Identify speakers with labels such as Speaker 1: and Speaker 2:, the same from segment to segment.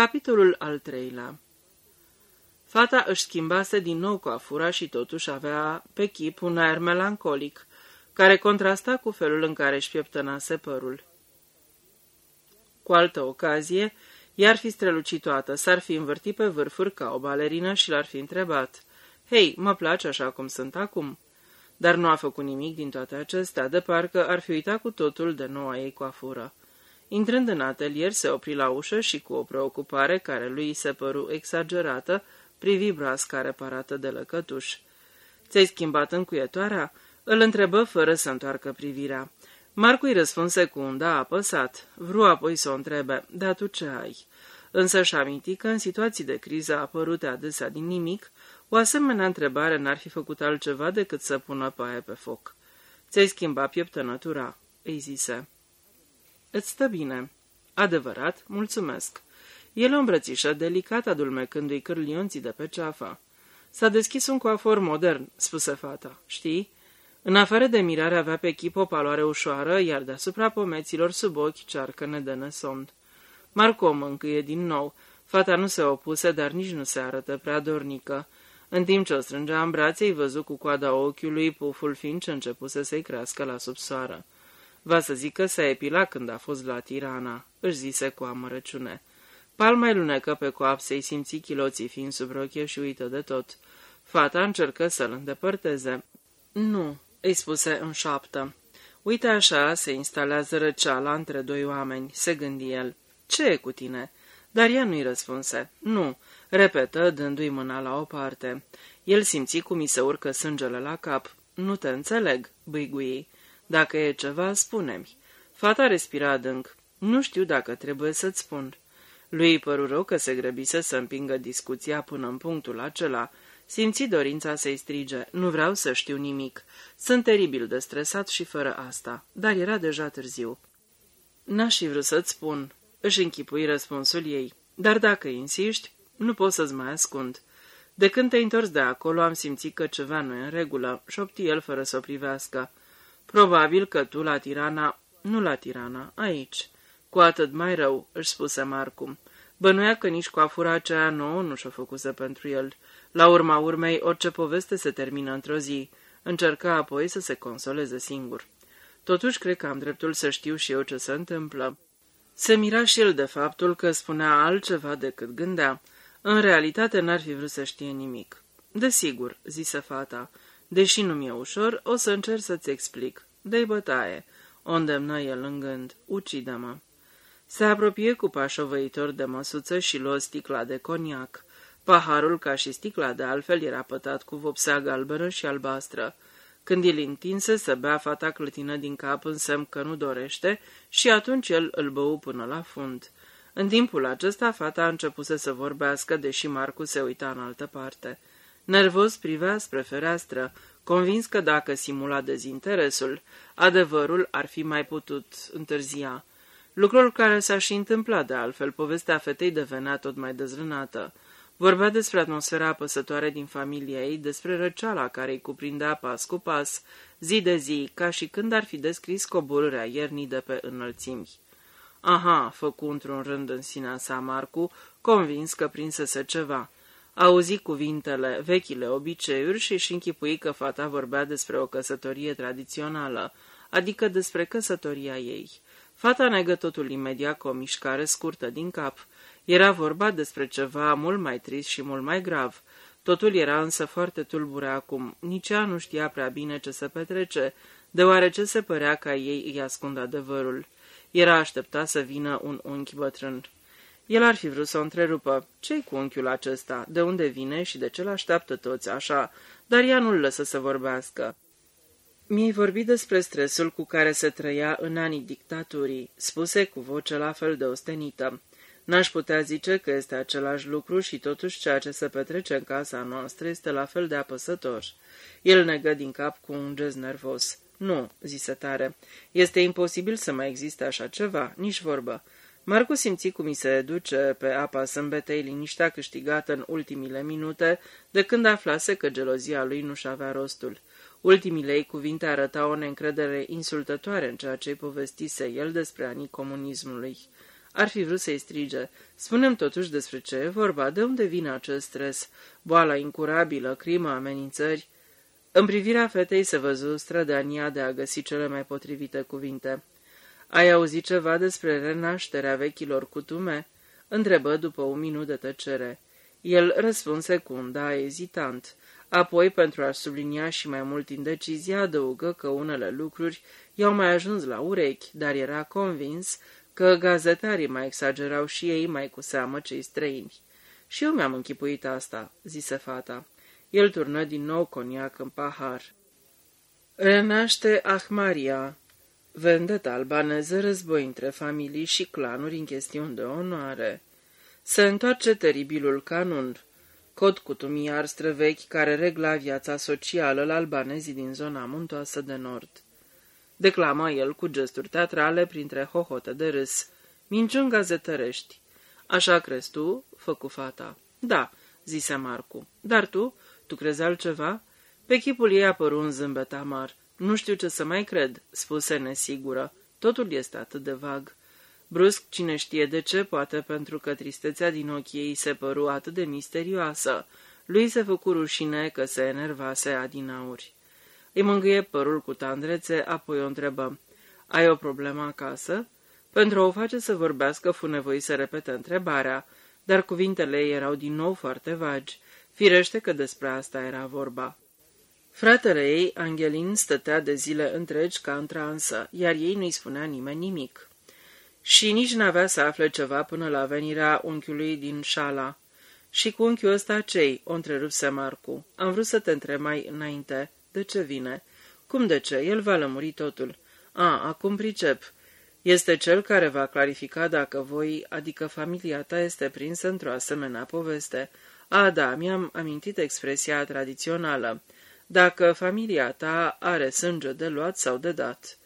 Speaker 1: Capitolul al treilea Fata își schimbase din nou coafura și totuși avea pe chip un aer melancolic, care contrasta cu felul în care își pieptănase părul. Cu altă ocazie, i-ar fi strălucit toată, s-ar fi învârtit pe vârfuri ca o balerină și l-ar fi întrebat. Hei, mă place așa cum sunt acum." Dar nu a făcut nimic din toate acestea, de parcă ar fi uitat cu totul de noua ei coafură. Intrând în atelier, se opri la ușă și cu o preocupare care lui se păru exagerată, privi broasca reparată de lăcătuș. Ți-ai schimbat încuietoarea?" Îl întrebă fără să întoarcă privirea. Marcu îi răspunse cu un da apăsat. Vreau apoi să o întrebe, dar tu ce ai? Însă și aminti că în situații de criză apărute adesea din nimic, o asemenea întrebare n-ar fi făcut altceva decât să pună paie pe foc. Ți-ai schimbat pieptănătura, îi zise. Îți stă bine. Adevărat, mulțumesc. El o îmbrățișă delicat adulmecându-i cârlionții de pe ceafă. S-a deschis un coafor modern, spuse fata. Știi? În afară de mirare avea pe chip o paloare ușoară, iar deasupra pomeților sub ochi cearcăne de nesomn. Marco mâncâie din nou. Fata nu se opuse, dar nici nu se arătă prea dornică. În timp ce o strângea în brațe, îi văzu cu coada ochiului puful fiind ce începuse să-i crească la subsoară. Va să zic că s-a epilat când a fost la Tirana, își zise cu amărăciune. Palma lunecă pe coapsei, simți chiloții fiind sub rochie și uită de tot. Fata încercă să-l îndepărteze. Nu, îi spuse în șoaptă. Uite așa se instalează răceala între doi oameni, se gândi el. Ce e cu tine? Dar ea nu-i răspunse. Nu, repetă, dându-i mâna la o parte. El simți cum i se urcă sângele la cap. Nu te înțeleg, băigui. Dacă e ceva, spune-mi. Fata respira adânc. Nu știu dacă trebuie să-ți spun. Lui păru rău că se grăbise să împingă discuția până în punctul acela. Simți dorința să-i strige. Nu vreau să știu nimic. Sunt teribil de stresat și fără asta. Dar era deja târziu. N-aș fi vrut să-ți spun. Își închipui răspunsul ei. Dar dacă insiști, nu pot să-ți mai ascund. De când te-ai întors de acolo, am simțit că ceva nu e în regulă, șopti el fără să o privească. Probabil că tu la Tirana... Nu la Tirana, aici. Cu atât mai rău, își spuse Marcu. Bănuia că nici coafura aceea nouă nu și-o făcuse pentru el. La urma urmei, orice poveste se termină într-o zi. Încerca apoi să se consoleze singur. Totuși, cred că am dreptul să știu și eu ce se întâmplă. Se mira și el de faptul că spunea altceva decât gândea. În realitate n-ar fi vrut să știe nimic. Desigur, zise fata, deși nu mi-e ușor, o să încerc să-ți explic. Dă-i bătaie, o îndemnă el în gând, ucide-mă. Se apropie cu pașovăitor de măsuță și luă sticla de coniac. Paharul, ca și sticla de altfel, era pătat cu vopsea galbenă și albastră. Când el întinse să bea, fata clătină din cap în semn că nu dorește și atunci el îl bău până la fund. În timpul acesta, fata a început să vorbească, deși Marcu se uita în altă parte. Nervos privea spre fereastră, convins că dacă simula dezinteresul, adevărul ar fi mai putut întârzia. Lucrul care s-a și întâmplat de altfel, povestea fetei devenea tot mai dezrânată. Vorbea despre atmosfera apăsătoare din familia ei, despre răceala care îi cuprindea pas cu pas, zi de zi, ca și când ar fi descris coborârea iernii de pe înălțimi. Aha, făcu într-un rând în sinea sa Marcu, convins că prinsese ceva. Auzi cuvintele, vechile obiceiuri și își închipui că fata vorbea despre o căsătorie tradițională, adică despre căsătoria ei. Fata negă totul imediat cu o mișcare scurtă din cap. Era vorba despre ceva mult mai trist și mult mai grav. Totul era însă foarte tulbure acum. Nici ea nu știa prea bine ce se petrece, deoarece se părea ca ei îi ascund adevărul. Era așteptat să vină un unchi bătrân. El ar fi vrut să o întrerupă. Ce-i cu unchiul acesta? De unde vine și de ce l-așteaptă toți așa? Dar ea nu-l lăsă să vorbească. Mi-ai vorbit despre stresul cu care se trăia în anii dictaturii, spuse cu voce la fel de ostenită. N-aș putea zice că este același lucru și totuși ceea ce se petrece în casa noastră este la fel de apăsător. El negă din cap cu un gest nervos. Nu, zise tare, este imposibil să mai existe așa ceva, nici vorbă. Marcu simți cum îi se duce pe apa sâmbetei liniștea câștigată în ultimile minute, de când aflase că gelozia lui nu-și avea rostul. Ultimile ei cuvinte arătau o neîncredere insultătoare în ceea ce-i povestise el despre anii comunismului. Ar fi vrut să-i strige. Spunem totuși despre ce e vorba, de unde vine acest stres, boala incurabilă, crima, amenințări. În privirea fetei se văzu strădania de a găsi cele mai potrivite cuvinte. Ai auzit ceva despre renașterea vechilor cutume?" întrebă după un minut de tăcere. El răspunse cu un da ezitant. Apoi, pentru a sublinia și mai mult indecizia, adăugă că unele lucruri i-au mai ajuns la urechi, dar era convins că gazetarii mai exagerau și ei, mai cu seamă cei străini. Și eu mi-am închipuit asta, zise fata. El turnă din nou coniac în pahar. Renaște Ahmaria, vendeta albaneză război între familii și clanuri în chestiuni de onoare. Se întoarce teribilul canun, cod cutumiar străvechi care regla viața socială la albanezii din zona muntoasă de nord. Declama el cu gesturi teatrale printre hohote de râs. Minciuni gazetărești. Așa crezi tu? Făcu fata. Da, zise Marcu. Dar tu? Tu crezi altceva? Pe chipul ei apăru un zâmbet amar. Nu știu ce să mai cred, spuse nesigură. Totul este atât de vag. Brusc, cine știe de ce, poate pentru că tristețea din ochii ei se păru atât de misterioasă. Lui se făcu rușine că se enervase adinauri. Îi mângâie părul cu tandrețe, apoi o întrebă. Ai o problemă acasă?" Pentru a o face să vorbească, fu nevoit să repete întrebarea, dar cuvintele ei erau din nou foarte vagi. Firește că despre asta era vorba. Fratele ei, Angelin, stătea de zile întregi ca întransă, iar ei nu-i spunea nimeni nimic. Și nici n-avea să afle ceva până la venirea unchiului din șala. Și cu unchiul ăsta cei, o întrerupse Marcu. Am vrut să te întreb mai înainte. De ce vine? Cum de ce? El va lămuri totul. A, acum pricep. Este cel care va clarifica dacă voi, adică familia ta, este prinsă într-o asemenea poveste. A, da, mi-am amintit expresia tradițională. Dacă familia ta are sânge de luat sau de dat.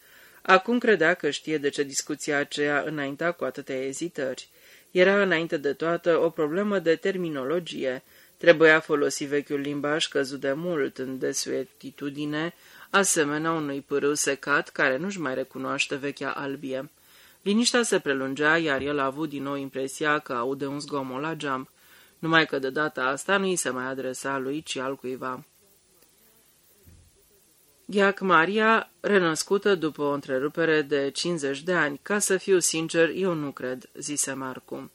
Speaker 1: Acum credea că știe de ce discuția aceea înainta cu atâtea ezitări. Era înainte de toată o problemă de terminologie. Trebuia folosi vechiul limbaj căzut de mult în desuetitudine, asemenea unui pârâu secat care nu-și mai recunoaște vechea albie. Liniștea se prelungea, iar el a avut din nou impresia că aude un zgomot la geam, numai că de data asta nu i se mai adresa lui, ci al cuiva. Gheac Maria, renăscută după o întrerupere de 50 de ani, ca să fiu sincer, eu nu cred, zise Marcu.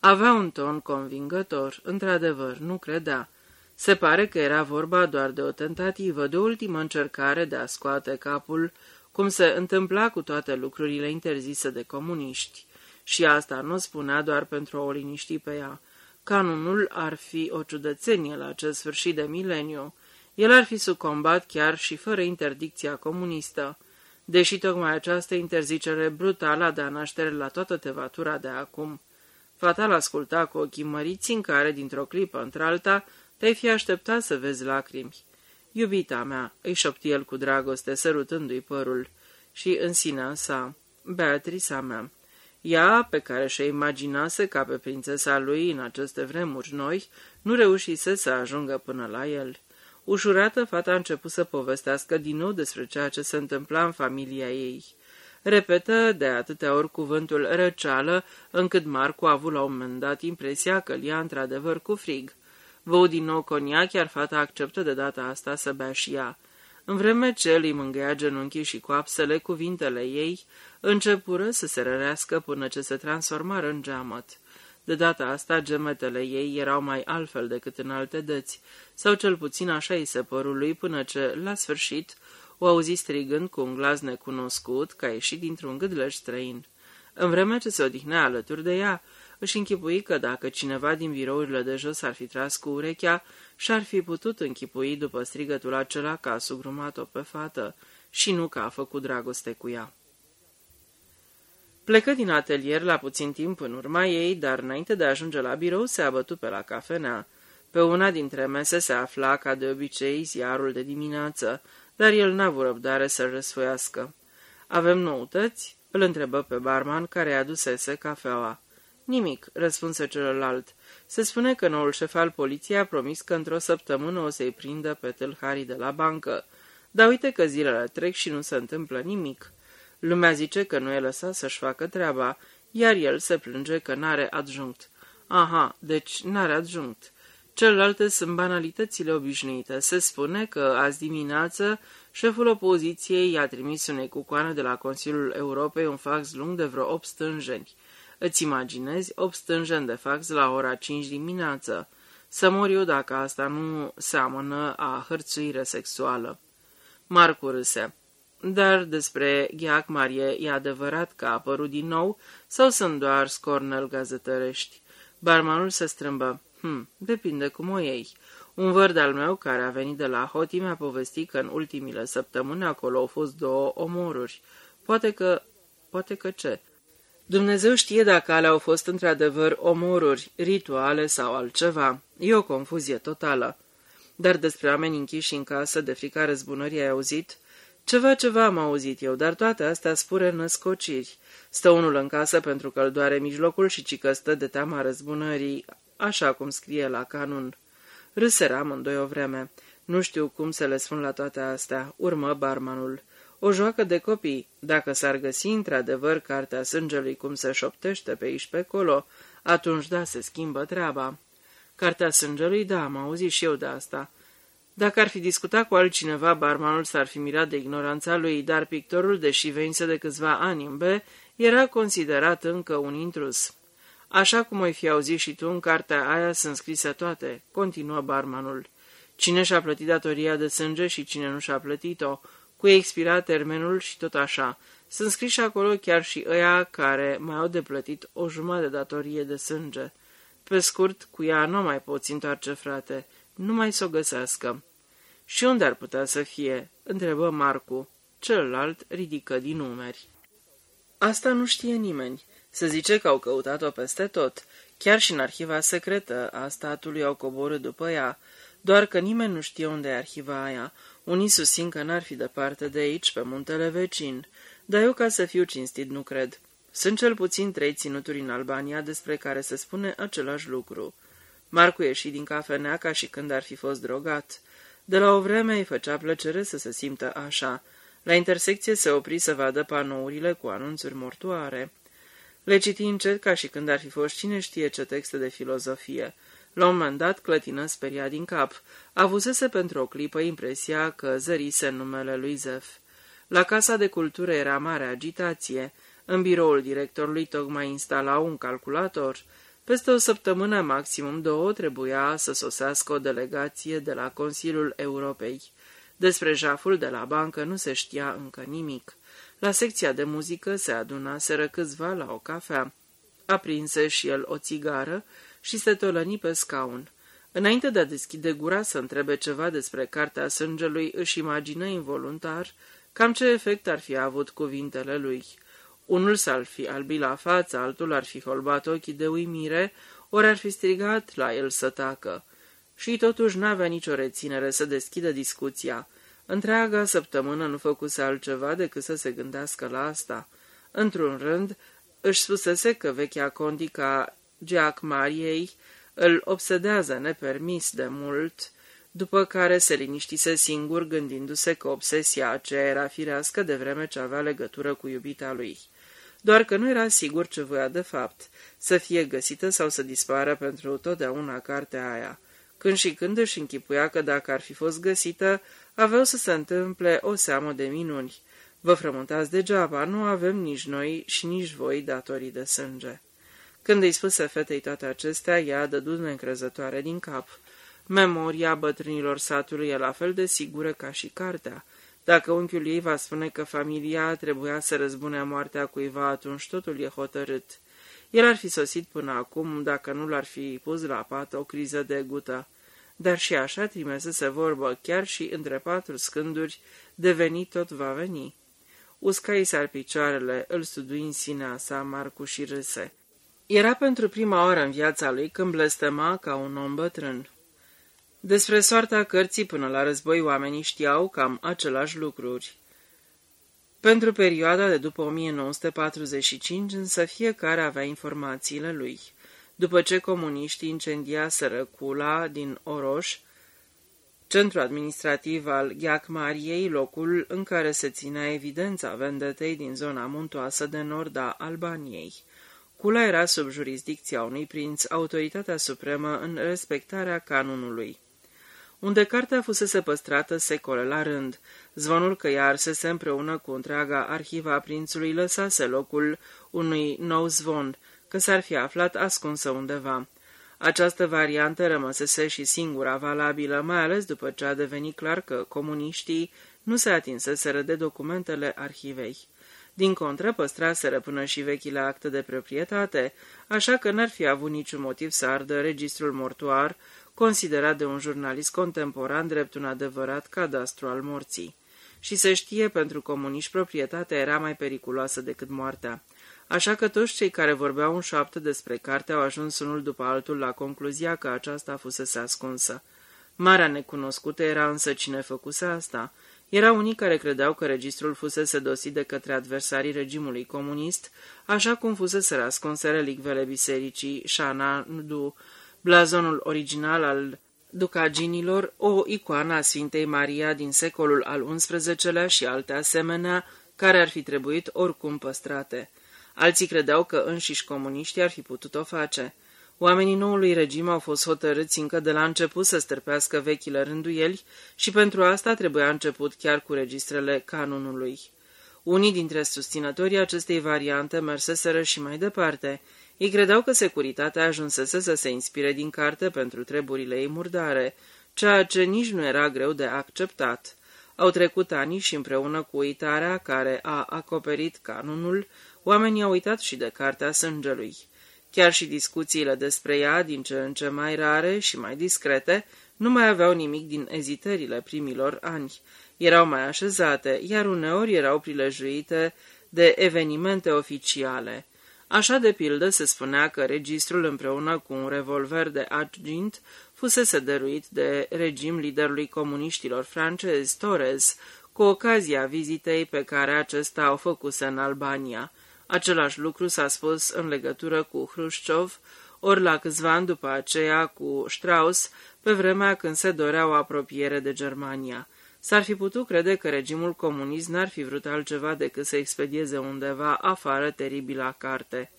Speaker 1: Avea un ton convingător, într-adevăr, nu credea. Se pare că era vorba doar de o tentativă, de o ultimă încercare de a scoate capul, cum se întâmpla cu toate lucrurile interzise de comuniști. Și asta nu spunea doar pentru a o liniști pe ea. Canunul ar fi o ciudățenie la acest sfârșit de mileniu. El ar fi sucombat chiar și fără interdicția comunistă, deși tocmai această interzicere brutală a da naștere la toată tevatura de acum. Fatal asculta cu ochii măriți în care, dintr-o clipă într-alta, te-ai fi așteptat să vezi lacrimi. Iubita mea, îi șopti el cu dragoste, sărutându-i părul, și în sinea sa, Beatrița mea. Ea, pe care și-o imaginase ca pe prințesa lui în aceste vremuri noi, nu reușise să ajungă până la el. Ușurată, fata a început să povestească din nou despre ceea ce se întâmpla în familia ei. Repetă de atâtea ori cuvântul răceală, încât Marcu a avut la un moment dat impresia că îl ia într-adevăr cu frig. Vău din nou coniac, iar fata acceptă de data asta să bea și ea. În vreme ce îi mângâia genunchii și coapsele, cuvintele ei începură să se rărească până ce se transformară în geamăt. De data asta, gemetele ei erau mai altfel decât în alte dăți, sau cel puțin așa îi se păru lui, până ce, la sfârșit, o auzi strigând cu un glas necunoscut, ca ieșit dintr-un gâdleș străin. În vreme ce se odihnea alături de ea, își închipui că dacă cineva din birourile de jos ar fi tras cu urechea, și-ar fi putut închipui după strigătul acela că a sugrumat-o pe fată și nu că a făcut dragoste cu ea. Plecă din atelier la puțin timp în urma ei, dar înainte de a ajunge la birou se abătu pe la cafenea. Pe una dintre mese se afla, ca de obicei, ziarul de dimineață, dar el n-a avut răbdare să-l răsfoiască. Avem noutăți?" îl întrebă pe barman care adusese cafeaua. Nimic," răspunse celălalt. Se spune că noul șef al poliției a promis că într-o săptămână o să-i prindă pe tâlharii de la bancă. Dar uite că zilele trec și nu se întâmplă nimic. Lumea zice că nu e lăsat să-și facă treaba, iar el se plânge că n-are adjunct. Aha, deci n-are adjunct. Celelalte sunt banalitățile obișnuite. Se spune că azi dimineață șeful opoziției i-a trimis unei cucoane de la Consiliul Europei un fax lung de vreo 8 stânjeni. Îți imaginezi 8 stânjeni de fax la ora 5 dimineață. Să mor eu dacă asta nu seamănă a hărțuire sexuală. Marcu râse. Dar despre Gheac Marie e adevărat că a apărut din nou sau sunt doar scornel gazetărești? Barmanul se strâmbă. Hm, depinde cum o iei. Un văr al meu care a venit de la Hoti mi-a povestit că în ultimile săptămâni acolo au fost două omoruri. Poate că... poate că ce? Dumnezeu știe dacă alea au fost într-adevăr omoruri, rituale sau altceva. E o confuzie totală. Dar despre oameni închiși în casă de frica răzbunării ai auzit? Ceva, ceva am auzit eu, dar toate astea spure născociri. Stă unul în casă pentru că îl doare mijlocul și cică stă de teama răzbunării, așa cum scrie la canun. Râseră amândoi o vreme. Nu știu cum să le spun la toate astea, urmă barmanul. O joacă de copii. Dacă s-ar găsi într-adevăr cartea sângelui cum se șoptește pe aici pe acolo, atunci da, se schimbă treaba. Cartea sângelui, da, am auzit și eu de asta. Dacă ar fi discutat cu altcineva, barmanul s-ar fi mirat de ignoranța lui, dar pictorul, deși venise de câțiva ani în B, era considerat încă un intrus. Așa cum ai fi auzit și tu, în cartea aia sunt scrise toate, continuă barmanul. Cine și-a plătit datoria de sânge și cine nu și-a plătit-o, cu expirat termenul și tot așa. Sunt scriși acolo chiar și ăia care mai au de plătit o jumătate de datorie de sânge. Pe scurt, cu ea nu mai poți întoarce, frate, nu mai s-o găsească. Și unde ar putea să fie?" întrebă Marcu. Celălalt ridică din numeri. Asta nu știe nimeni. Se zice că au căutat-o peste tot. Chiar și în arhiva secretă a statului au coborât după ea, doar că nimeni nu știe unde e arhiva aia. Unii susțin că n-ar fi departe de aici, pe muntele vecin, dar eu, ca să fiu cinstit, nu cred. Sunt cel puțin trei ținuturi în Albania despre care se spune același lucru. Marcu ieși din cafenea ca și când ar fi fost drogat. De la o vreme îi făcea plăcere să se simtă așa. La intersecție se opri să vadă panourile cu anunțuri mortoare. Le citi încet ca și când ar fi fost cine știe ce texte de filozofie. La un moment dat clătină speria din cap. Avusese pentru o clipă impresia că zărise numele lui Zef. La Casa de Cultură era mare agitație. În biroul directorului tocmai instalau un calculator. Peste o săptămână, maximum două, trebuia să sosească o delegație de la Consiliul Europei. Despre jaful de la bancă nu se știa încă nimic. La secția de muzică se adunaseră câțiva la o cafea. Aprinse și el o țigară și se tolăni pe scaun. Înainte de a deschide gura să întrebe ceva despre cartea sângelui, își imagină involuntar cam ce efect ar fi avut cuvintele lui. Unul s-ar fi albit la față, altul ar fi holbat ochii de uimire, ori ar fi strigat la el să tacă. Și totuși n-avea nicio reținere să deschidă discuția. Întreaga săptămână nu făcuse altceva decât să se gândească la asta. Într-un rând, își spusese că vechea condica Jack Mariei îl obsedează nepermis de mult, după care se liniștise singur gândindu-se că obsesia aceea era firească de vreme ce avea legătură cu iubita lui. Doar că nu era sigur ce voia de fapt, să fie găsită sau să dispară pentru totdeauna cartea aia. Când și când își închipuia că dacă ar fi fost găsită, aveau să se întâmple o seamă de minuni. Vă frământați degeaba, nu avem nici noi și nici voi datorii de sânge. Când îi spuse fetei toate acestea, ea dădu neîncrezătoare din cap. Memoria bătrânilor satului e la fel de sigură ca și cartea. Dacă unchiul ei va spune că familia trebuia să răzbune moartea cuiva, atunci totul e hotărât. El ar fi sosit până acum dacă nu l-ar fi pus la pat o criză de gută. Dar și așa trimesese vorbă, chiar și între patru scânduri, deveni tot va veni. Uscai sar picioarele, îl studui în sinea sa, Marcu și râse. Era pentru prima oară în viața lui când blestema ca un om bătrân. Despre soarta cărții până la război oamenii știau cam același lucruri. Pentru perioada de după 1945, însă fiecare avea informațiile lui. După ce comuniștii incendiaseră Cula din Oroș, centru administrativ al Gheacmariei, locul în care se ținea evidența vendetei din zona muntoasă de nord a Albaniei. Cula era sub jurisdicția unui prinț, autoritatea supremă în respectarea canonului. Unde cartea fusese păstrată secole la rând, zvonul că ea arsese împreună cu întreaga arhiva prințului lăsase locul unui nou zvon, că s-ar fi aflat ascunsă undeva. Această variantă rămăsese și singura valabilă, mai ales după ce a devenit clar că comuniștii nu se atinseseră de documentele arhivei. Din contră, păstraseră până și vechile acte de proprietate, așa că n-ar fi avut niciun motiv să ardă registrul mortuar, considerat de un jurnalist contemporan drept un adevărat cadastru al morții. Și se știe, pentru comuniști, proprietatea era mai periculoasă decât moartea. Așa că toți cei care vorbeau în șapte despre carte au ajuns unul după altul la concluzia că aceasta fusese ascunsă. Marea necunoscută era însă cine făcuse asta. Erau unii care credeau că registrul fusese dosit de către adversarii regimului comunist, așa cum fusese ascunse relicvele bisericii Shanandu, blazonul original al ducaginilor, o icoană a Sfintei Maria din secolul al XI-lea și alte asemenea, care ar fi trebuit oricum păstrate. Alții credeau că înșiși comuniștii ar fi putut-o face. Oamenii noului regim au fost hotărâți încă de la început să stârpească vechile rânduieli și pentru asta trebuia început chiar cu registrele canonului. Unii dintre susținătorii acestei variante merseseră și mai departe. Ei credeau că securitatea ajunsese să se inspire din carte pentru treburile ei murdare, ceea ce nici nu era greu de acceptat. Au trecut ani și împreună cu uitarea care a acoperit canonul, oamenii au uitat și de cartea sângelui. Chiar și discuțiile despre ea, din ce în ce mai rare și mai discrete, nu mai aveau nimic din ezitările primilor ani. Erau mai așezate, iar uneori erau prilejuite de evenimente oficiale. Așa de pildă se spunea că registrul împreună cu un revolver de argint fusese dăruit de regim liderului comuniștilor francezi, Torres, cu ocazia vizitei pe care acesta o făcuse în Albania. Același lucru s-a spus în legătură cu Hrușciov, ori la câțiva ani după aceea cu Strauss, pe vremea când se dorea o apropiere de Germania. S-ar fi putut crede că regimul comunist n-ar fi vrut altceva decât să expedieze undeva afară teribila carte.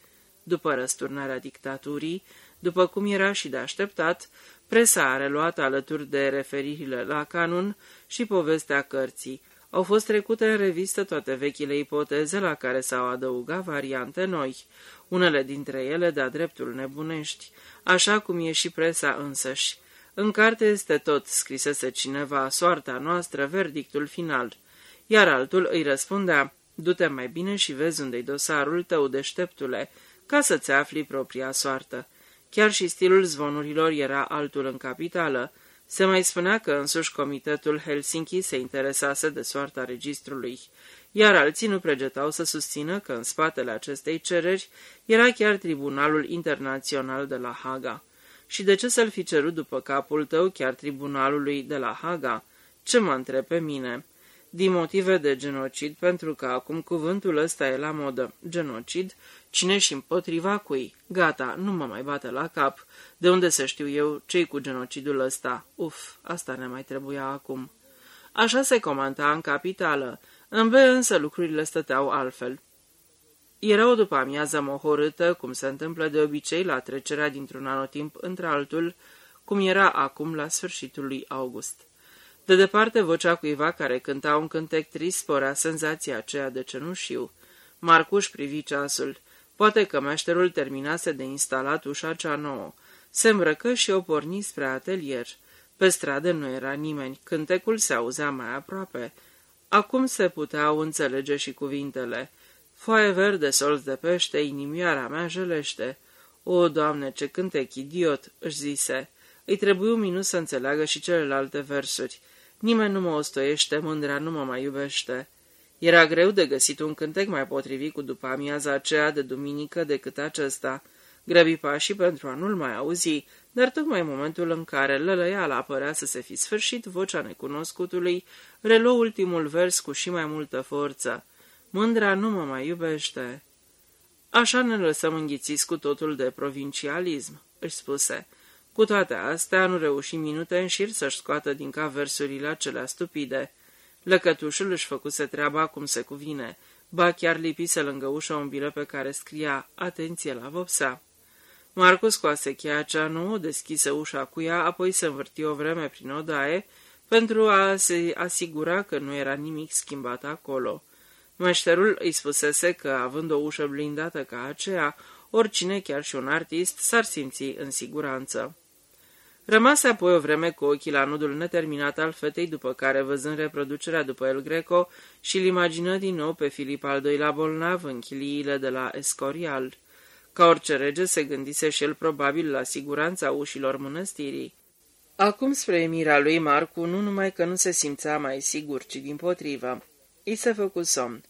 Speaker 1: După răsturnarea dictaturii, după cum era și de așteptat, presa a reluat alături de referirile la canun și povestea cărții, au fost trecute în revistă toate vechile ipoteze la care s-au adăugat variante noi, unele dintre ele de-a dreptul nebunești, așa cum e și presa însăși. În carte este tot, scrisese cineva, soarta noastră, verdictul final, iar altul îi răspundea, du-te mai bine și vezi unde-i dosarul tău, deșteptule, ca să-ți afli propria soartă. Chiar și stilul zvonurilor era altul în capitală, se mai spunea că însuși comitetul Helsinki se interesase de soarta registrului, iar alții nu pregetau să susțină că în spatele acestei cereri era chiar Tribunalul Internațional de la Haga. Și de ce să-l fi cerut după capul tău chiar Tribunalului de la Haga? Ce mă întreb pe mine? Din motive de genocid, pentru că acum cuvântul ăsta e la modă, genocid, cine și împotriva cui? Gata, nu mă mai bate la cap. De unde să știu eu ce cu genocidul ăsta? Uf, asta ne mai trebuia acum. Așa se comanda în capitală. În B însă lucrurile stăteau altfel. Era o după amiază mohorâtă, cum se întâmplă de obicei la trecerea dintr-un anotimp între-altul, cum era acum la sfârșitul lui August. De departe, vocea cuiva care cânta un cântec trist sporea senzația aceea de cenușiu. Marcuș privi ceasul. Poate că meșterul terminase de instalat ușa cea nouă. Se îmbrăcă și o porni spre atelier. Pe stradă nu era nimeni, cântecul se auzea mai aproape. Acum se puteau înțelege și cuvintele. Foaie verde, solți de pește, inimioara mea jelește. O, Doamne, ce cântec idiot, își zise. Îi trebuie un minut să înțeleagă și celelalte versuri. Nimeni nu mă ostoiește, mândrea nu mă mai iubește. Era greu de găsit un cântec mai potrivit cu după amiaza aceea de duminică decât acesta. Grăbi pașii pentru a nu-l mai auzi, dar tocmai în momentul în care lălăiala părea să se fi sfârșit, vocea necunoscutului reluă ultimul vers cu și mai multă forță. Mândra nu mă mai iubește. Așa ne lăsăm înghițiți cu totul de provincialism, își spuse. Cu toate astea, nu reuși minute în șir să-și scoată din cap versurile acelea stupide. Lăcătușul își făcuse treaba cum se cuvine. Ba chiar lipise lângă ușă un bilet pe care scria Atenție la vopsea. Marcus scoase cheia cea nouă, deschise ușa cu ea, apoi se învârti o vreme prin odaie pentru a se asigura că nu era nimic schimbat acolo. Meșterul îi spusese că, având o ușă blindată ca aceea, oricine, chiar și un artist, s-ar simți în siguranță. Rămase apoi o vreme cu ochii la nudul neterminat al fetei, după care, văzând reproducerea după El Greco, și-l imagină din nou pe Filip al doilea bolnav în chiliile de la Escorial. Ca orice rege, se gândise și el probabil la siguranța ușilor mănăstirii. Acum, spre emirea lui Marcu, nu numai că nu se simțea mai sigur, ci din potrivă. I se făcu somn.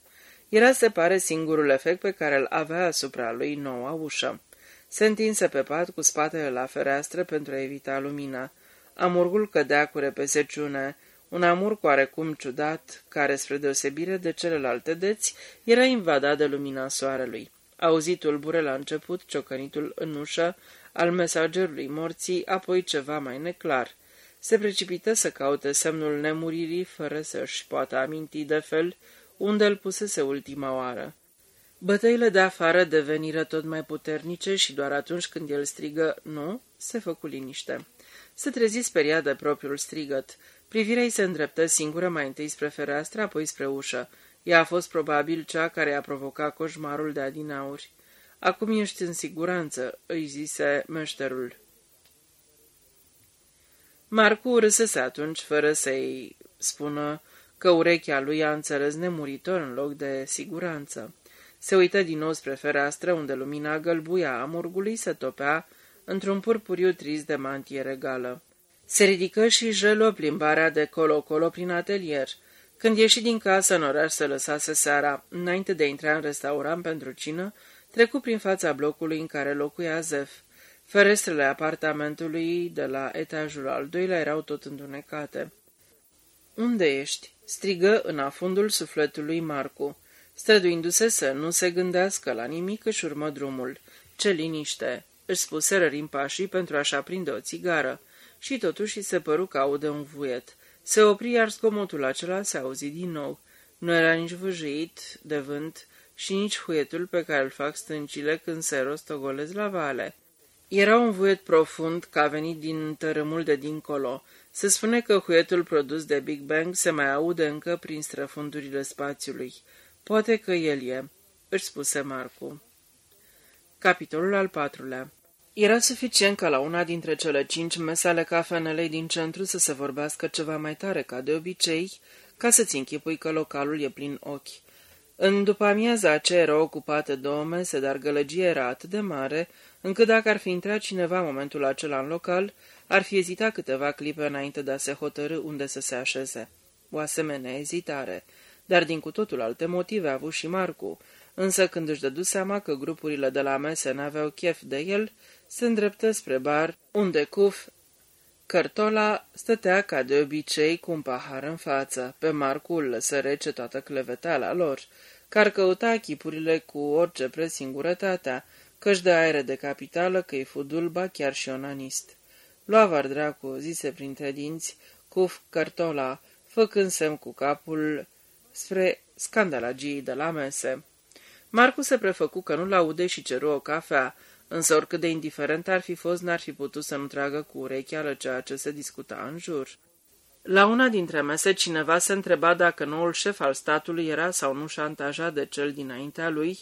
Speaker 1: Era, se pare, singurul efect pe care îl avea asupra lui noua ușă. Se întinse pe pat cu spatele la fereastră pentru a evita lumina. Amurgul cădea cu repeseciune, un amur cu oarecum ciudat, care, spre deosebire de celelalte deți, era invadat de lumina soarelui. Auzi tulbure la început ciocănitul în ușă al mesagerului morții, apoi ceva mai neclar. Se precipită să caute semnul nemuririi, fără să-și poată aminti de fel unde îl pusese ultima oară. Bătăile de afară deveniră tot mai puternice și doar atunci când el strigă nu, se făcu liniște. Se trezi speriat de propriul strigăt. Privirea îi se îndreptă singură mai întâi spre fereastră, apoi spre ușă. Ea a fost probabil cea care a provocat coșmarul de adinauri. Acum ești în siguranță," îi zise meșterul. Marcu râsese atunci, fără să-i spună că urechea lui a înțeles nemuritor în loc de siguranță. Se uită din nou spre fereastră, unde lumina gălbuia a murgului se topea într-un purpuriu trist de mantie regală. Se ridică și jelă plimbarea de colo-colo prin atelier. Când ieși din casă în oraș să lăsase seara, înainte de a intra în restaurant pentru cină, trecu prin fața blocului în care locuia Zef. Ferestrele apartamentului de la etajul al doilea erau tot întunecate. Unde ești?" strigă în afundul sufletului Marcu. Străduindu-se să nu se gândească la nimic, își urmă drumul. Ce liniște!" își spuse rărim pașii pentru a-și aprinde o țigară. Și totuși se păru că aude un vuiet. Se opri, iar zgomotul acela se auzi din nou. Nu era nici vâjit de vânt și nici huietul pe care îl fac stâncile când se rostogolez la vale. Era un vuiet profund, ca venit din tărâmul de dincolo. Se spune că huietul produs de Big Bang se mai aude încă prin străfundurile spațiului. Poate că el e, își spuse Marcu. Capitolul al patrulea Era suficient ca la una dintre cele cinci mese ale cafenelei din centru să se vorbească ceva mai tare ca de obicei, ca să-ți închipui că localul e plin ochi. În după amiaza aceea era ocupată două mese, dar gălăgia era atât de mare, încât dacă ar fi intrat cineva în momentul acela în local, ar fi ezitat câteva clipe înainte de a se hotărâ unde să se așeze. O asemenea ezitare, dar din cu totul alte motive a avut și Marcu, însă când își dădu seama că grupurile de la mese n-aveau chef de el, se îndreptă spre bar, unde Cuf, Cărtola stătea ca de obicei cu un pahar în față. Pe Marcu îl lăsă rece toată cleveteala lor, care căuta chipurile cu orice preț singurătatea, că-și dă aere de capitală, că-i fudulba, chiar și onanist. Lua dracu, zise printre dinți, Cuf Cărtola, făcând semn cu capul spre scandalagii de la mese. Marcu se prefăcu că nu-l aude și ceru o cafea, însă oricât de indiferent ar fi fost, n-ar fi putut să nu tragă cu urechea la ceea ce se discuta în jur. La una dintre mese, cineva se întreba dacă noul șef al statului era sau nu șantajat de cel dinaintea lui,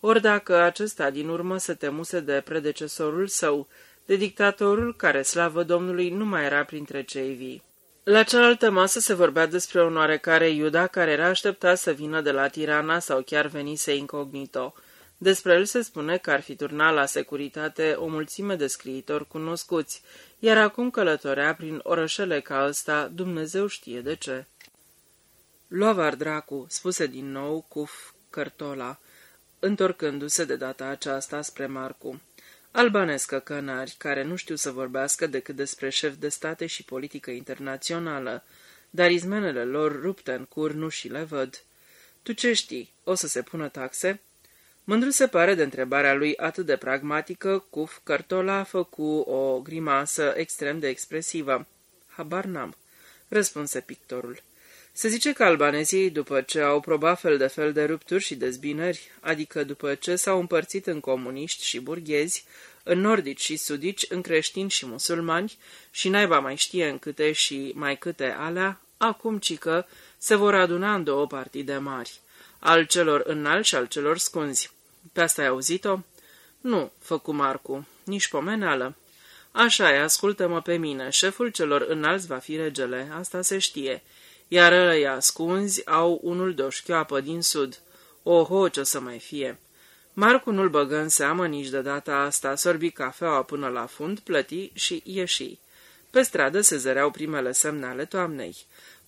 Speaker 1: ori dacă acesta din urmă se temuse de predecesorul său, de dictatorul care, slavă Domnului, nu mai era printre cei vii. La cealaltă masă se vorbea despre un oarecare Iuda care era așteptat să vină de la Tirana sau chiar venise incognito. Despre el se spune că ar fi turnat la securitate o mulțime de scriitori cunoscuți, iar acum călătorea prin orășele ca ăsta, Dumnezeu știe de ce. Luavar dracu, spuse din nou Cuf Cărtola, întorcându-se de data aceasta spre Marcu. Albanescă cănari, care nu știu să vorbească decât despre șef de state și politică internațională, dar izmenele lor rupte în cur nu și le văd. Tu ce știi? O să se pună taxe?" Mândru se pare de întrebarea lui atât de pragmatică, Cuf Cărtola a făcut o grimasă extrem de expresivă. Habar n-am, răspunse pictorul. Se zice că albanezii, după ce au probat fel de fel de rupturi și dezbinări, adică după ce s-au împărțit în comuniști și burghezi, în nordici și sudici, în creștini și musulmani, și naiba mai știe în câte și mai câte alea, acum cică se vor aduna în două partide mari, al celor înalți și al celor scunzi. Pe asta ai auzit-o? Nu, făcu Marcu, nici pomeneală. Așa e, ascultă-mă pe mine, șeful celor înalți va fi regele, asta se știe, iar ăia ascunzi au unul de o șchioapă din sud. Oho, ce o să mai fie! Marcu nu-l băgă în seamă nici de data asta, sorbi cafeaua până la fund, plăti și ieși. Pe stradă se zăreau primele semnale toamnei.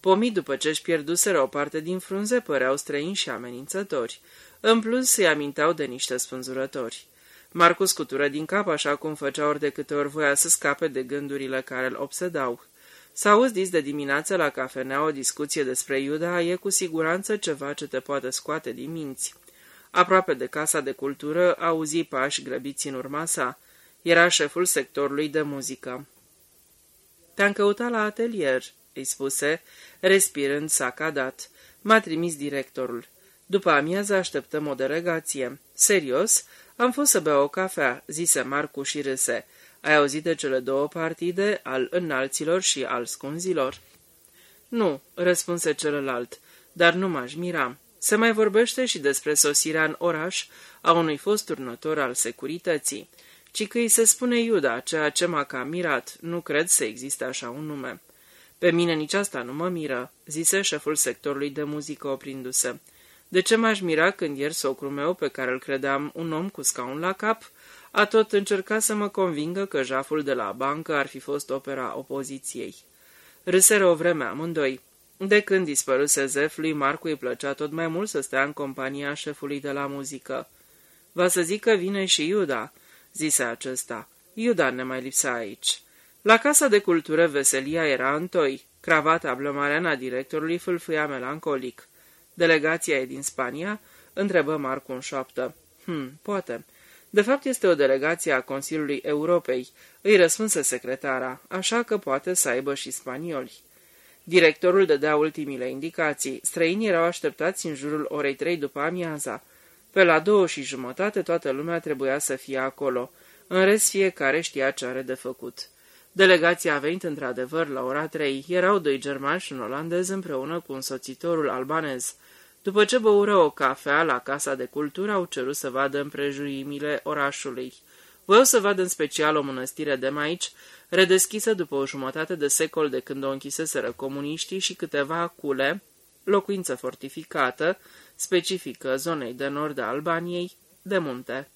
Speaker 1: Pomii, după ce își pierduseră o parte din frunze, păreau străini și amenințători. În plus, se aminteau de niște spânzurători. Marcu scutură din cap, așa cum făcea ori de câte ori voia să scape de gândurile care îl obsedau. S-a auzit de dimineață la cafenea o discuție despre Iuda, e cu siguranță ceva ce te poate scoate din minți. Aproape de casa de cultură, auzi pași grăbiți în urma sa. Era șeful sectorului de muzică. Te-am căutat la atelier," îi spuse, respirând sacadat. M-a trimis directorul. După amiază așteptăm o delegație. Serios? Am fost să beau o cafea," zise Marcu și râse. Ai auzit de cele două partide, al înalților și al scunzilor?" Nu," răspunse celălalt, dar nu m-aș mira. Se mai vorbește și despre sosirea în oraș a unui fost turnător al securității, ci că îi se spune Iuda, ceea ce m-a cam mirat, nu cred să existe așa un nume. Pe mine nici asta nu mă miră, zise șeful sectorului de muzică oprindu-se. De ce m-aș mira când ieri socrul meu, pe care îl credeam un om cu scaun la cap, a tot încercat să mă convingă că jaful de la bancă ar fi fost opera opoziției. Râseră o vreme amândoi. De când dispăruse Zef, lui Marcu îi plăcea tot mai mult să stea în compania șefului de la muzică. Va să zic că vine și Iuda, zise acesta. Iuda ne mai lipsa aici. La casa de cultură veselia era întoi. Cravata blămareană a directorului fâlfâia melancolic. Delegația e din Spania? Întrebă Marcu în șoaptă. Hm, poate. De fapt, este o delegație a Consiliului Europei, îi răspunse secretara, așa că poate să aibă și spanioli. Directorul dădea ultimile indicații. Străinii erau așteptați în jurul orei trei după amiaza. Pe la două și jumătate toată lumea trebuia să fie acolo. În rest, fiecare știa ce are de făcut. Delegația a venit într-adevăr la ora trei. Erau doi germani și un olandez împreună cu însoțitorul albanez. După ce băură o cafea la Casa de Cultură, au cerut să vadă împrejurimile orașului. Voiau să vadă în special o mănăstire de maici, redeschisă după o jumătate de secol de când o închiseseră comuniștii și câteva cule, locuință fortificată, specifică zonei de nord a Albaniei, de munte.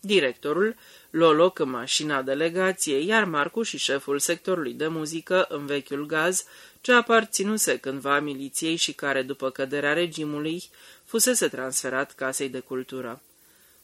Speaker 1: Directorul luă loc în mașina delegației, iar Marcu și șeful sectorului de muzică în vechiul gaz, ce aparținuse cândva miliției și care, după căderea regimului, fusese transferat casei de cultură.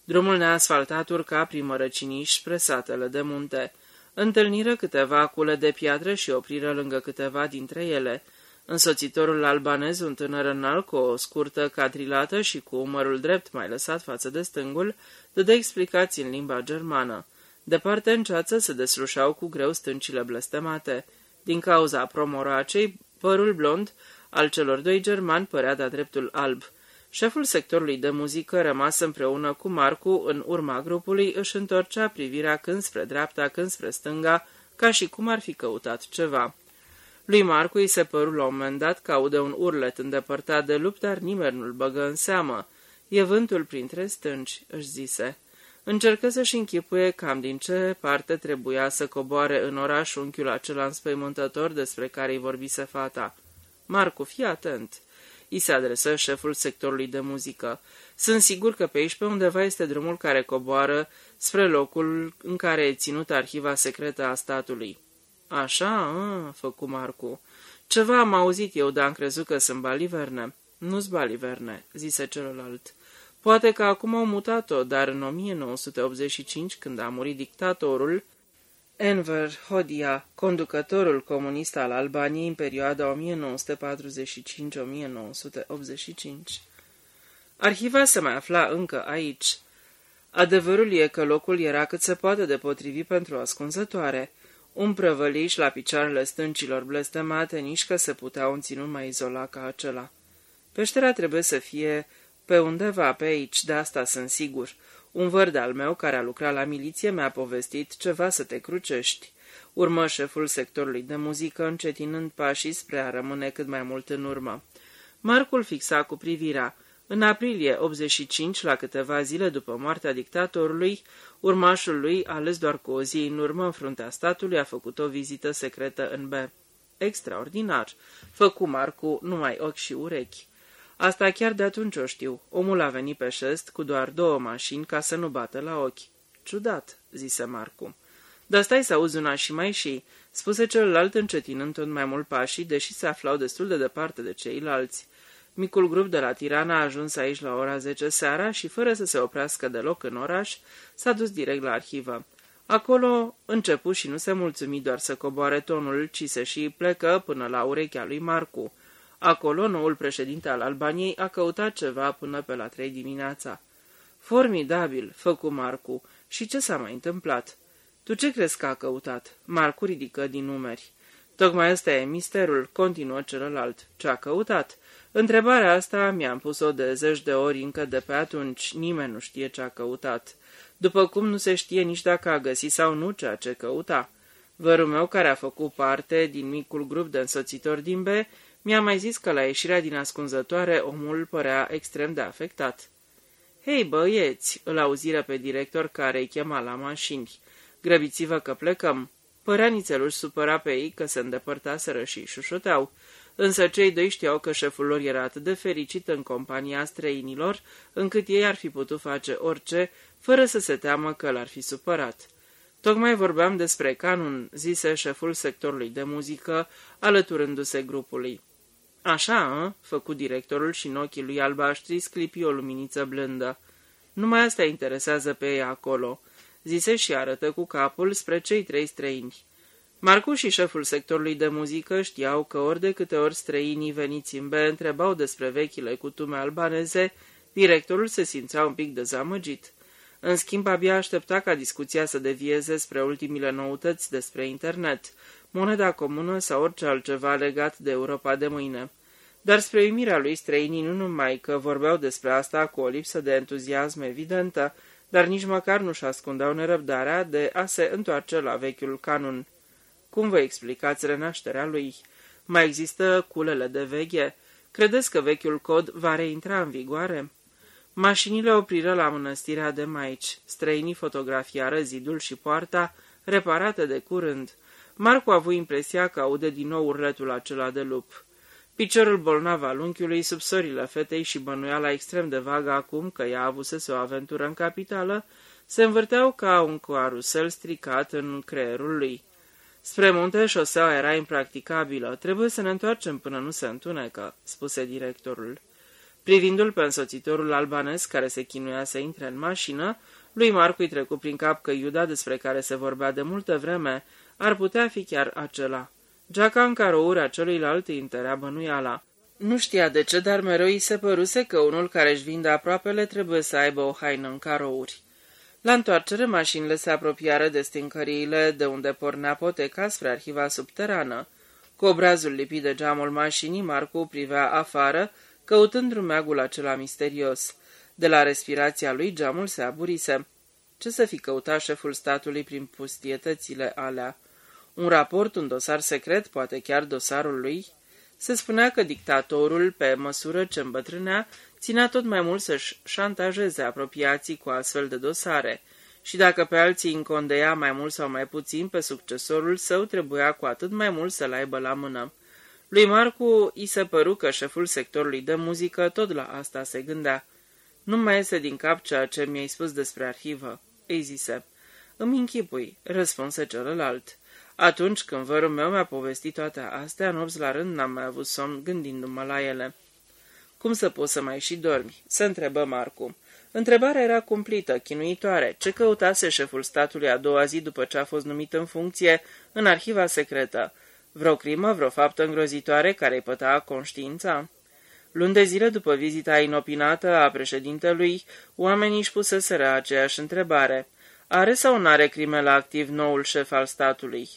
Speaker 1: Drumul neasfaltat urca prin mărăcinii spre satele de munte. Întâlniră câteva cule de piatră și opriră lângă câteva dintre ele. Însoțitorul albanez, un tânăr înalt cu o scurtă cadrilată și cu umărul drept mai lăsat față de stângul, dădea explicații în limba germană. Departe în ceață se deslușau cu greu stâncile blestemate. Din cauza promoracei, părul blond al celor doi germani părea de-a dreptul alb. Șeful sectorului de muzică, rămas împreună cu Marcu în urma grupului, își întorcea privirea când spre dreapta, când spre stânga, ca și cum ar fi căutat ceva. Lui Marcu îi se păru la un moment dat că aude un urlet îndepărtat de lupt, dar nimeni nu-l băgă în seamă. E vântul printre stânci, își zise. Încercă să-și închipuie cam din ce parte trebuia să coboare în oraș unchiul acela înspăimântător despre care îi vorbise fata. Marcu, fii atent! I se adresă șeful sectorului de muzică. Sunt sigur că pe aici pe undeva este drumul care coboară spre locul în care e ținut arhiva secretă a statului. Așa, a, făcu Marcu. Ceva am auzit eu, dar am crezut că sunt baliverne. Nu-s baliverne, zise celălalt. Poate că acum au mutat-o, dar în 1985, când a murit dictatorul, Enver Hodia, conducătorul comunist al Albaniei în perioada 1945-1985. Arhiva se mai afla încă aici. Adevărul e că locul era cât se poate de potrivit pentru ascunzătoare. Un prăvăliș la picioarele stâncilor blestemate, nici că se putea un ținut mai izola ca acela. Peștera trebuie să fie pe undeva pe aici, de asta sunt sigur. Un văr al meu care a lucrat la miliție mi-a povestit ceva să te crucești. Urmă șeful sectorului de muzică, încetinând pașii spre a rămâne cât mai mult în urmă. Marcul fixa cu privirea. În aprilie 85, la câteva zile după moartea dictatorului, urmașul lui, ales doar cu o zi în urmă în fruntea statului, a făcut o vizită secretă în B. Extraordinar! Făcu Marcu numai ochi și urechi. Asta chiar de atunci o știu. Omul a venit pe șest cu doar două mașini ca să nu bată la ochi. Ciudat, zise Marcu. Dar stai să auzi una și mai și, spuse celălalt încetinând tot mai mult pașii, deși se aflau destul de departe de ceilalți. Micul grup de la Tirana a ajuns aici la ora 10 seara și, fără să se oprească deloc în oraș, s-a dus direct la arhivă. Acolo începu și nu se mulțumi doar să coboare tonul, ci se și plecă până la urechea lui Marcu. Acolo, noul președinte al Albaniei a căutat ceva până pe la trei dimineața. Formidabil, făcu Marcu. Și ce s-a mai întâmplat? Tu ce crezi că a căutat? Marcu ridică din numeri. Tocmai ăsta e misterul, continuă celălalt. Ce a căutat? Întrebarea asta mi-am pus-o de zeci de ori încă de pe atunci. Nimeni nu știe ce a căutat. După cum nu se știe nici dacă a găsit sau nu ceea ce căuta. Vărul meu, care a făcut parte din micul grup de însoțitori din B, mi-a mai zis că la ieșirea din ascunzătoare omul părea extrem de afectat. Hei, băieți!" îl auziră pe director care îi chema la mașini. Grăbiți-vă că plecăm!" Părea nițelul supăra pe ei că se îndepărtaseră și șușoteau, însă cei doi știau că șeful lor era atât de fericit în compania străinilor, încât ei ar fi putut face orice, fără să se teamă că l-ar fi supărat. Tocmai vorbeam despre canun, zise șeful sectorului de muzică, alăturându-se grupului. Așa, a? făcu directorul și în ochii lui albaștri sclipi o luminiță blândă. Numai asta interesează pe ei acolo, zise și arătă cu capul spre cei trei străini. Marcuș și șeful sectorului de muzică știau că ori de câte ori străinii veniți în B întrebau despre vechile cutume albaneze, directorul se simțea un pic dezamăgit. În schimb, abia aștepta ca discuția să devieze spre ultimile noutăți despre internet, moneda comună sau orice altceva legat de Europa de mâine. Dar spre uimirea lui străinii nu numai că vorbeau despre asta cu o lipsă de entuziasm evidentă, dar nici măcar nu-și ascundeau nerăbdarea de a se întoarce la vechiul canun. Cum vă explicați renașterea lui? Mai există culele de veche? Credeți că vechiul cod va reintra în vigoare? Mașinile opriră la mănăstirea de maici. Străinii fotografiară zidul și poarta, reparate de curând. Marcu a avut impresia că aude din nou urletul acela de lup. Piciorul bolnav al unchiului sub sorile fetei și bănuiala extrem de vagă acum că ea avusese o aventură în capitală, se învârteau ca un carusel stricat în creierul lui. Spre munte, șoseaua era impracticabilă. Trebuie să ne întoarcem până nu se întunecă, spuse directorul. Privindu-l pe însoțitorul albanez care se chinuia să intre în mașină, lui Marcu îi trecu prin cap că Iuda, despre care se vorbea de multă vreme, ar putea fi chiar acela. Geaca în carouri celuilalt îi întărea bănuiala. Nu știa de ce, dar mereu îi se păruse că unul care își vinde aproapele trebuie să aibă o haină în carouri. La întoarcere, mașinile se apropiară de stincăriile de unde pornea poteca spre arhiva subterană. Cu obrazul lipit de geamul mașinii, Marcu privea afară, căutând rumeagul acela misterios. De la respirația lui, geamul se aburise. Ce să fi căutat șeful statului prin pustietățile alea? Un raport, un dosar secret, poate chiar dosarul lui? Se spunea că dictatorul, pe măsură ce îmbătrânea, ținea tot mai mult să-și șantajeze apropiații cu astfel de dosare și dacă pe alții încondeia mai mult sau mai puțin pe succesorul său, trebuia cu atât mai mult să-l aibă la mână. Lui Marcu i se păru că șeful sectorului de muzică tot la asta se gândea. Nu mai iese din cap ceea ce mi-ai spus despre arhivă, îi zise. Îmi închipui, răspunse celălalt. Atunci când vărul meu mi-a povestit toate astea, nopți la rând n-am mai avut somn gândindu-mă la ele. Cum să poți să mai și dormi?" se întrebă Marcu. Întrebarea era cumplită, chinuitoare. Ce căutase șeful statului a doua zi după ce a fost numit în funcție în arhiva secretă? Vreo crimă, vreo faptă îngrozitoare care îi păta conștiința? Luni de zile după vizita inopinată a președintelui, oamenii își puseseră aceeași întrebare. Are sau nu are crime la activ noul șef al statului?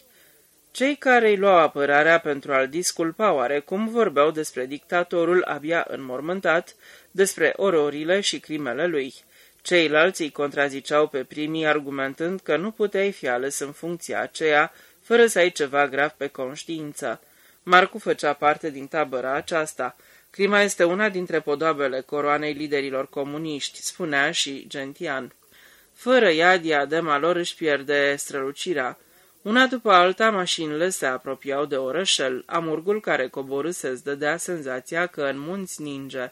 Speaker 1: Cei care îi luau apărarea pentru a-l disculpa oarecum vorbeau despre dictatorul abia înmormântat, despre ororile și crimele lui. Ceilalți îi contraziceau pe primii, argumentând că nu puteai fi ales în funcția aceea, fără să ai ceva grav pe conștiință. Marcu făcea parte din tabăra aceasta. Crima este una dintre podoabele coroanei liderilor comuniști, spunea și Gentian. Fără ea, diadema lor își pierde strălucirea. Una după alta, mașinile se apropiau de orășel. Amurgul care coborâse îți dădea senzația că în munți ninge.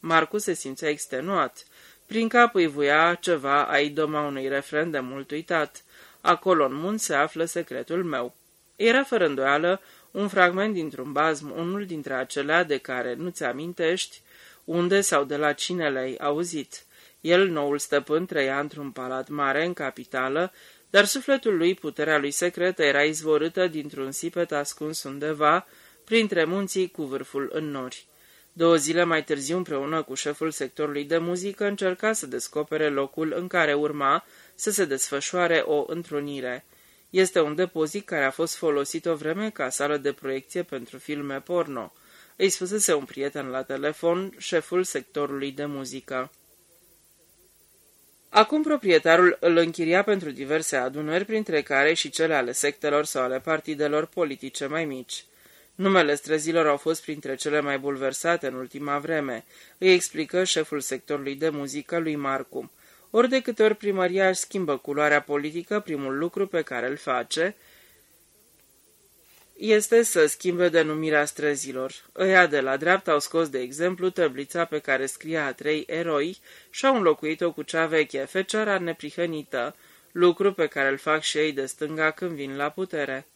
Speaker 1: Marcu se simțea extenuat. Prin cap îi vuia ceva a idoma unui refren de mult uitat. Acolo în munți se află secretul meu. Era fără îndoială un fragment dintr-un bazm, unul dintre acelea de care nu-ți amintești unde sau de la cine le-ai auzit. El, noul stăpân, trăia într-un palat mare în capitală, dar sufletul lui, puterea lui secretă, era izvorâtă dintr-un sipet ascuns undeva, printre munții cu vârful în nori. Două zile mai târziu, împreună cu șeful sectorului de muzică, încerca să descopere locul în care urma să se desfășoare o întrunire. Este un depozit care a fost folosit o vreme ca sală de proiecție pentru filme porno. Îi spusese un prieten la telefon, șeful sectorului de muzică. Acum proprietarul îl închiria pentru diverse adunări, printre care și cele ale sectelor sau ale partidelor politice mai mici. Numele străzilor au fost printre cele mai bulversate în ultima vreme, îi explică șeful sectorului de muzică lui Marcu. Ori de câte ori primăria își schimbă culoarea politică, primul lucru pe care îl face este să schimbe denumirea străzilor. Ăia de la dreapta au scos, de exemplu, tăblița pe care scria a trei eroi și au înlocuit-o cu cea veche, fecioara neprihănită, lucru pe care îl fac și ei de stânga când vin la putere.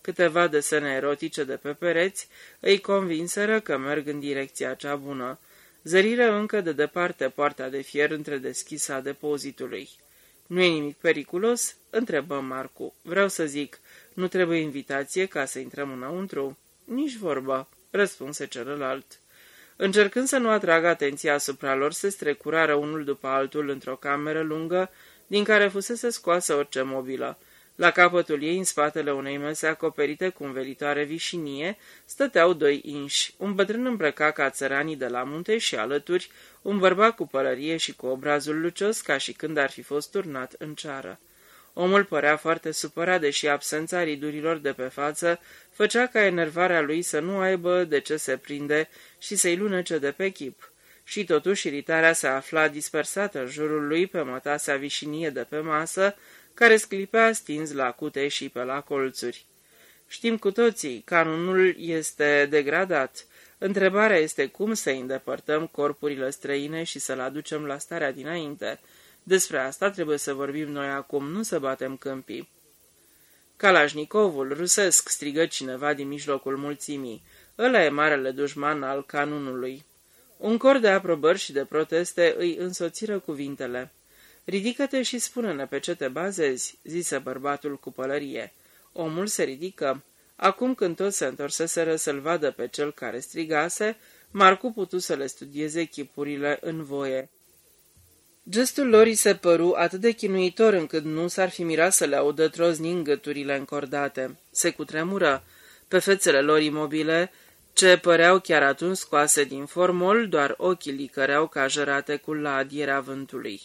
Speaker 1: Câteva desene erotice de pe pereți îi convinseră că merg în direcția cea bună. Zăriră încă de departe poarta de fier între deschisa depozitului. Nu e nimic periculos?" întrebă Marcu. Vreau să zic, nu trebuie invitație ca să intrăm înăuntru?" Nici vorba," răspunse celălalt. Încercând să nu atragă atenția asupra lor, se strecurară unul după altul într-o cameră lungă, din care fusese scoasă orice mobilă. La capătul ei, în spatele unei mese acoperite cu învelitoare vișinie, stăteau doi inși, un bătrân îmbrăcat ca țăranii de la munte și alături, un bărbat cu pălărie și cu obrazul lucios, ca și când ar fi fost turnat în ceară. Omul părea foarte supărat, deși absența ridurilor de pe față făcea ca enervarea lui să nu aibă de ce se prinde și să-i lunece de pe chip. Și totuși iritarea se afla dispersată în jurul lui pe mătasea vișinie de pe masă, care sclipea stins la cute și pe la colțuri. Știm cu toții, canonul este degradat. Întrebarea este cum să îndepărtăm corpurile străine și să-l aducem la starea dinainte. Despre asta trebuie să vorbim noi acum, nu să batem câmpii. Kalashnikovul, rusesc, strigă cineva din mijlocul mulțimii. Ăla e marele dușman al canunului. Un cor de aprobări și de proteste îi însoțiră cuvintele. Ridică-te și spune-ne pe ce te bazezi," zise bărbatul cu pălărie. Omul se ridică. Acum când toți se întorseseră să-l vadă pe cel care strigase, Marcu putu să le studieze chipurile în voie. Gestul lor îi se păru atât de chinuitor încât nu s-ar fi mirat să le audă troznind gâturile încordate. Se cutremură. Pe fețele lor imobile, ce păreau chiar atunci scoase din formol, doar ochii licăreau ca jărate cu ladierea vântului.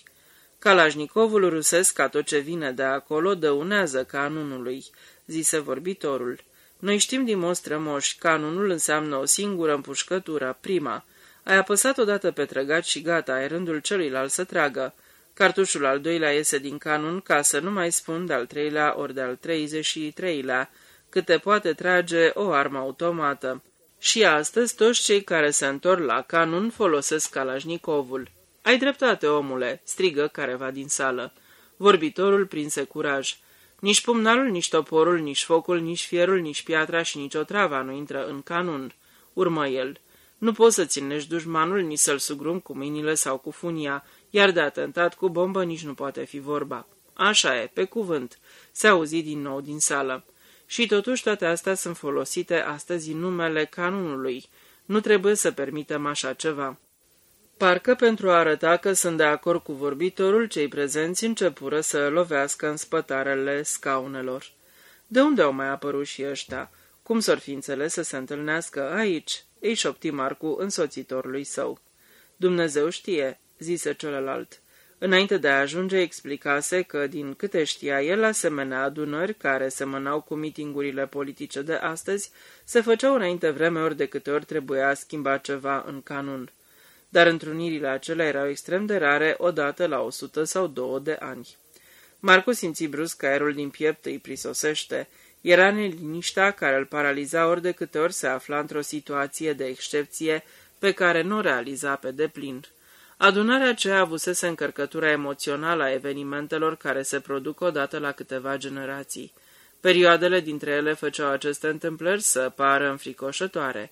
Speaker 1: Kalashnikovul rusesc ca tot ce vine de acolo dăunează canunului, zise vorbitorul. Noi știm din moș strămoși, canunul înseamnă o singură împușcătură, prima. Ai apăsat odată pe trăgat și gata, e rândul celuilalt să tragă. Cartușul al doilea iese din canun ca să nu mai spun de-al treilea ori de-al treizeci și treilea, câte poate trage o armă automată. Și astăzi toți cei care se întorc la canun folosesc Kalashnikovul. Ai dreptate, omule!" strigă careva din sală. Vorbitorul prinse curaj. Nici pumnalul, nici toporul, nici focul, nici fierul, nici piatra și nici o trava nu intră în canun. Urmă el. Nu poți să ținești dușmanul, nici să-l sugrum cu mâinile sau cu funia, iar de atentat cu bombă nici nu poate fi vorba. Așa e, pe cuvânt, se auzi din nou din sală. Și totuși toate astea sunt folosite astăzi în numele canunului. Nu trebuie să permitem așa ceva. Parcă pentru a arăta că sunt de acord cu vorbitorul, cei prezenți începură să lovească în spătarele scaunelor. De unde au mai apărut și ăștia? Cum s-or fi înțeles să se întâlnească aici?" Îi șopti Marcu însoțitorului său. Dumnezeu știe," zise celălalt. Înainte de a ajunge, explicase că, din câte știa el, asemenea adunări care semănau cu mitingurile politice de astăzi, se făceau înainte vreme ori de câte ori trebuia schimba ceva în canun. Dar întrunirile acelea erau extrem de rare, odată la o sută sau două de ani. Marcu simți brusc aerul din piept îi prisosește. Era neliniștea care îl paraliza ori de câte ori se afla într-o situație de excepție pe care nu o realiza pe deplin. Adunarea aceea avusese încărcătura emoțională a evenimentelor care se produc odată la câteva generații. Perioadele dintre ele făceau aceste întâmplări să pară înfricoșătoare.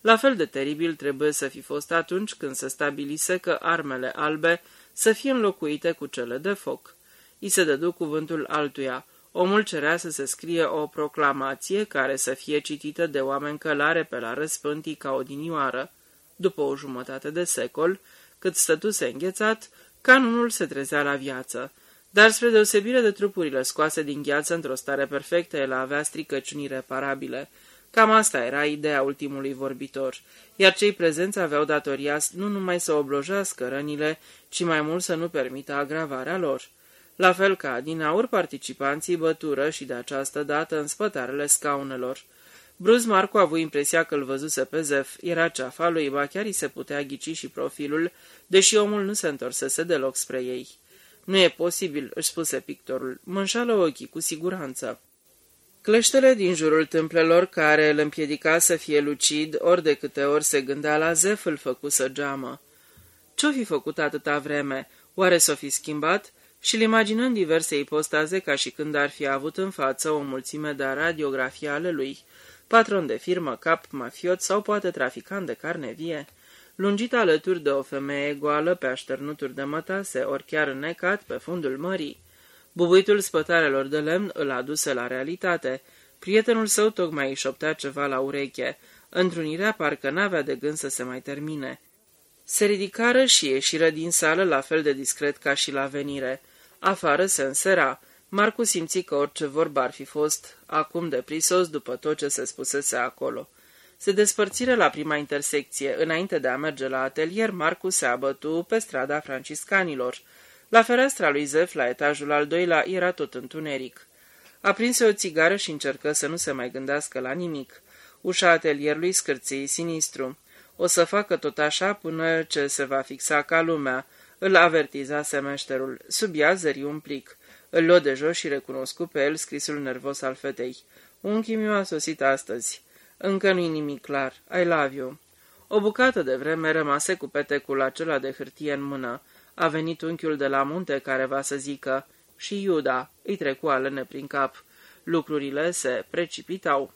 Speaker 1: La fel de teribil trebuie să fi fost atunci când se stabilise că armele albe să fie înlocuite cu cele de foc. I se dădu cuvântul altuia. Omul cerea să se scrie o proclamație care să fie citită de oameni călare pe la răspântii ca odinioară. După o jumătate de secol, cât stătuse înghețat, canonul se trezea la viață. Dar spre deosebire de trupurile scoase din gheață într-o stare perfectă, el avea stricăciuni reparabile. Cam asta era ideea ultimului vorbitor, iar cei prezenți aveau datoria nu numai să oblojească rănile, ci mai mult să nu permită agravarea lor. La fel ca din aur participanții bătură și de această dată în spătarele scaunelor. Bruz Marco a avut impresia că îl văzuse pe Zef. Era ceafa lui, ba chiar îi se putea ghici și profilul, deși omul nu se întorsese deloc spre ei. Nu e posibil, își spuse pictorul. Mă înșală ochii, cu siguranță. Cleștele din jurul tâmplelor, care îl împiedica să fie lucid, ori de câte ori se gândea la Zef, îl făcu să geamă. Ce-o fi făcut atâta vreme? Oare s-o fi schimbat? Și-l imaginând diverse ipostaze ca și când ar fi avut în față o mulțime de radiografii ale lui – patron de firmă, cap, mafiot sau poate traficant de carne vie, lungit alături de o femeie goală pe așternuturi de mătase, ori chiar înnecat pe fundul mării. Bubuitul spătarelor de lemn îl aduse la realitate. Prietenul său tocmai îi șoptea ceva la ureche. Întrunirea parcă n-avea de gând să se mai termine. Se ridicară și ieșiră din sală la fel de discret ca și la venire. Afară se însera. Marcu simți că orice vorba ar fi fost acum de prisos după tot ce se spusese acolo. Se despărțire la prima intersecție. Înainte de a merge la atelier, Marcu se abătu pe strada franciscanilor. La fereastra lui Zef, la etajul al doilea, era tot întuneric. Aprinse o țigară și încercă să nu se mai gândească la nimic. Ușa atelierului scârții sinistru. O să facă tot așa până ce se va fixa ca lumea, îl avertiza semeșterul. Sub ea zări un plic. Îl luă de jos și recunoscu pe el scrisul nervos al fetei. Unchii mi a sosit astăzi. Încă nu-i nimic clar. I love you. O bucată de vreme rămase cu petecul acela de hârtie în mână. A venit unchiul de la munte care va să zică și Iuda îi trecu alene prin cap. Lucrurile se precipitau.